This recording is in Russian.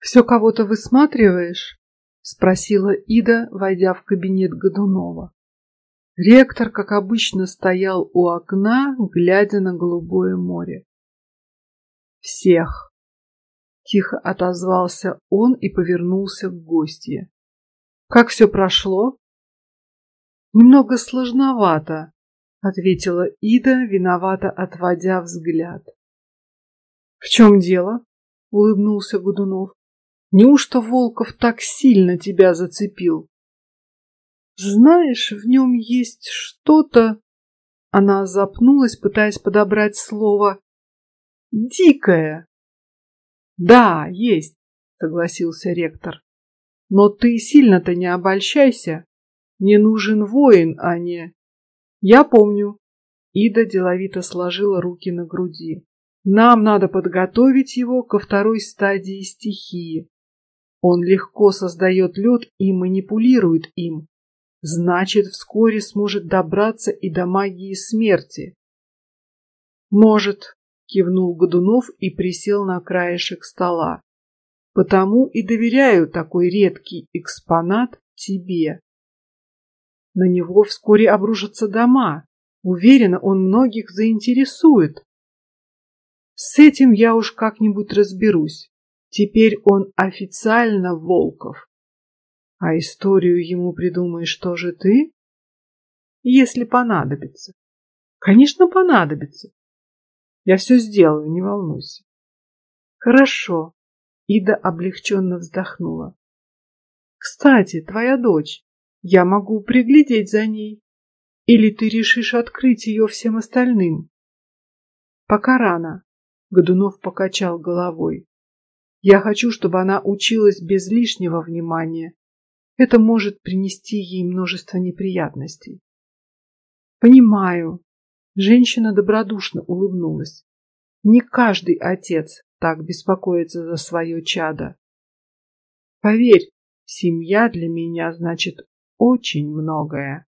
Все кого-то высматриваешь? спросила Ида, войдя в кабинет Годунова. Ректор, как обычно, стоял у окна, глядя на голубое море. Всех. Тихо отозвался он и повернулся к гостье. Как все прошло? Немного сложновато, ответила Ида, виновато отводя взгляд. В чем дело? улыбнулся Годунов. Неужто Волков так сильно тебя зацепил? Знаешь, в нем есть что-то. Она запнулась, пытаясь подобрать слово. Дикое. Да, есть, согласился ректор. Но ты сильно-то не обольщайся. Мне нужен воин, а не. Я помню. Ида деловито сложила руки на груди. Нам надо подготовить его ко второй стадии стихии. Он легко создает лед и манипулирует им. Значит, вскоре сможет добраться и до магии смерти. Может, кивнул Годунов и присел на краешек стола. Потому и доверяю такой редкий экспонат тебе. На него вскоре обрушатся дома. Уверена, он многих заинтересует. С этим я уж как-нибудь разберусь. Теперь он официально Волков. А историю ему придумаешь тоже ты? Если понадобится. Конечно, понадобится. Я все сделаю, не волнуйся. Хорошо. Ида облегченно вздохнула. Кстати, твоя дочь. Я могу приглядеть за ней. Или ты решишь открыть ее всем остальным? Пока рано. Годунов покачал головой. Я хочу, чтобы она училась без лишнего внимания. Это может принести ей множество неприятностей. Понимаю. Женщина добродушно улыбнулась. Не каждый отец так беспокоится за свое чадо. Поверь, семья для меня значит очень многое.